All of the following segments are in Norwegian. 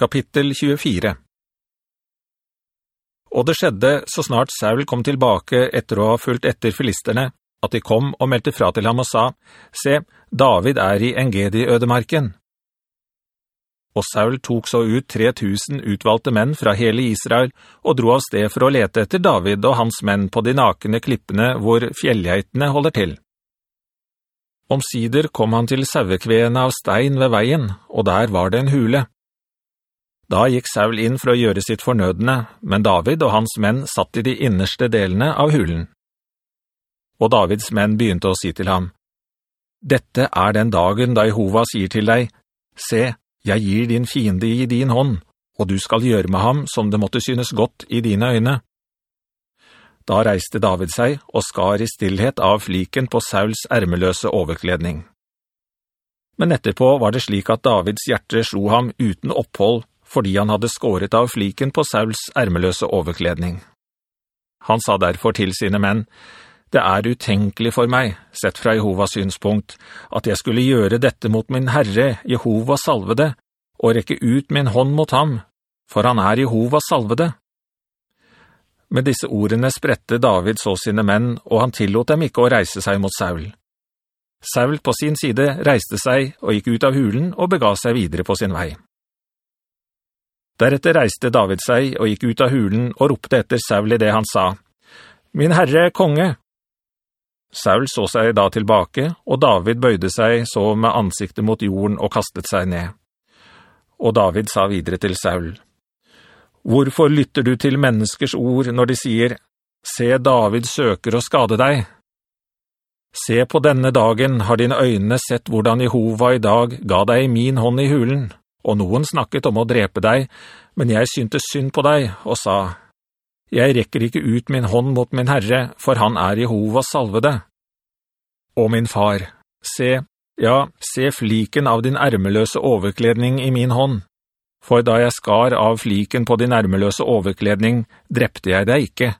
Kapittel 24 Og det skjedde så snart Saul kom tilbake etter å ha fulgt etter filisterne, at de kom og meldte fra til ham og sa, «Se, David er i Engedi-ødemarken.» Og Saul tok så ut 3000 utvalgte menn fra hele Israel og dro av sted for å lete etter David og hans menn på de nakne klippene hvor fjellgeitene holder til. Omsider kom han til sauekveene av stein ved veien, og der var det en hule. Da gikk Saul inn for å gjøre sitt fornødende, men David og hans menn satt i de innerste delene av hulen. Og Davids menn begynte å si til ham, «Dette er den dagen da Jehova sier til deg, «Se, jeg gir din fiende i din hånd, og du skal gjøre med ham som det måtte synes godt i dine øyne.» Da reiste David seg og skar i stillhet av fliken på Sauls ermeløse overkledning. Men etterpå var det slik at Davids hjerte slo ham uten opphold fordi han hadde skåret av fliken på Sauls ermeløse overkledning. Han sa derfor til sine menn, «Det er utenkelig for meg, sett fra Jehovas synspunkt, at jeg skulle gjøre dette mot min Herre, Jehova salvede, og rekke ut min hånd mot ham, for han er Jehova salvede.» Med disse ordene spredte David så sine menn, og han tillot dem ikke å reise seg mot Saul. Saul på sin side reiste seg og gikk ut av hulen og bega seg videre på sin vei. Deretter reiste David seg og gikk ut av hulen og ropte etter Saul i det han sa, «Min herre, konge!» Saul så seg da tilbake, og David bøyde seg så med ansiktet mot jorden og kastet seg ned. Og David sa videre til Saul, «Hvorfor lytter du til menneskers ord når de sier, «Se, David søker å skade deg?» Se på denne dagen har dine øyne sett hvordan Jehova i dag ga deg min hånd i hulen og noen snakket om å drepe deg, men jeg syntes synd på deg, og sa, «Jeg rekker ikke ut min hånd mot min Herre, for han er Jehovas salvede.» Og min far, se, ja, se fliken av din ærmeløse overkledning i min hånd. For da jeg skar av fliken på din ærmeløse overkledning, drepte jeg deg ikke.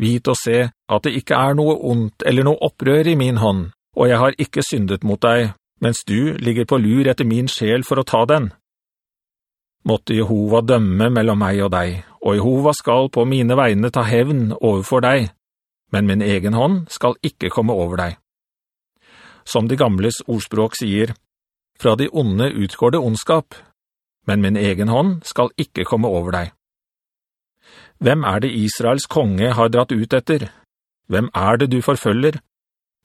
Vit og se at det ikke er noe ondt eller noe opprør i min hånd, og jeg har ikke syndet mot deg, mens du ligger på lur etter min sjel for å ta den. Måtte Jehova dømme mellom meg og deg, og Jehova skal på mine vegne ta hevn overfor deg, men min egen hånd skal ikke komme over deg. Som de gamles ordspråk sier, fra de onde utgår det ondskap, men min egen hånd skal ikke komme over deg. Hvem er det Israels konge har dratt ut etter? Hvem er det du forfølger?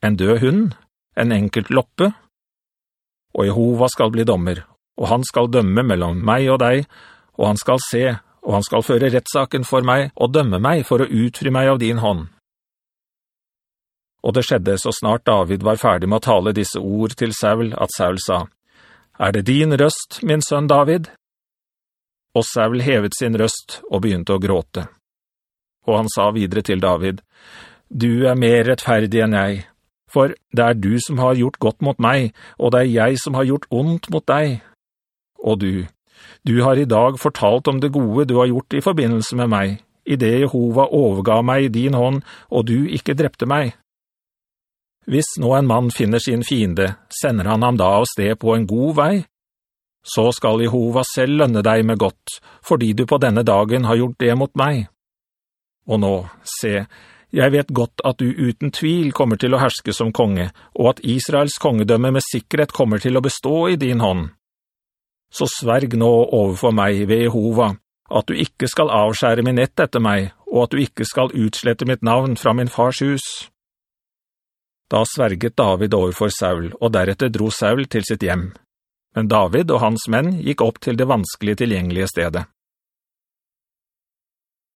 En død hund? En enkelt loppe? Og Jehova skal bli dommer, og han skal dømme mellom meg og deg, og han skal se, og han skal føre rettsaken for meg, og dømme meg for å utfri meg av din hånd. Og det skjedde så snart David var ferdig med å tale disse ord til Saul, at Saul sa, «Er det din røst, min sønn David?» Og Saul hevet sin røst og begynte å gråte. Og han sa videre til David, «Du er mer rettferdig enn jeg, for det er du som har gjort godt mot meg, og det er jeg som har gjort ondt mot deg. Og du, du har i dag fortalt om det gode du har gjort i forbindelse med meg, i det Jehova overga meg i din hånd, og du ikke drepte meg. Hvis nå en mann finner sin fiende, sender han ham da av sted på en god vei? Så skal Jehova selv lønne deg med godt, fordi du på denne dagen har gjort det mot meg. Og nå, se, jeg vet godt at du uten tvil kommer til å herske som konge, og at Israels kongedømme med sikkerhet kommer til å bestå i din hånd. Så sverg nå overfor meg ved Jehova, at du ikke skal avskjære min ett etter meg, og at du ikke skal utslette mitt navn fra min fars hus. Da sverget David overfor Saul, og deretter dro Saul til sitt hjem. Men David og hans menn gikk opp til det vanskelige tilgjengelige stedet.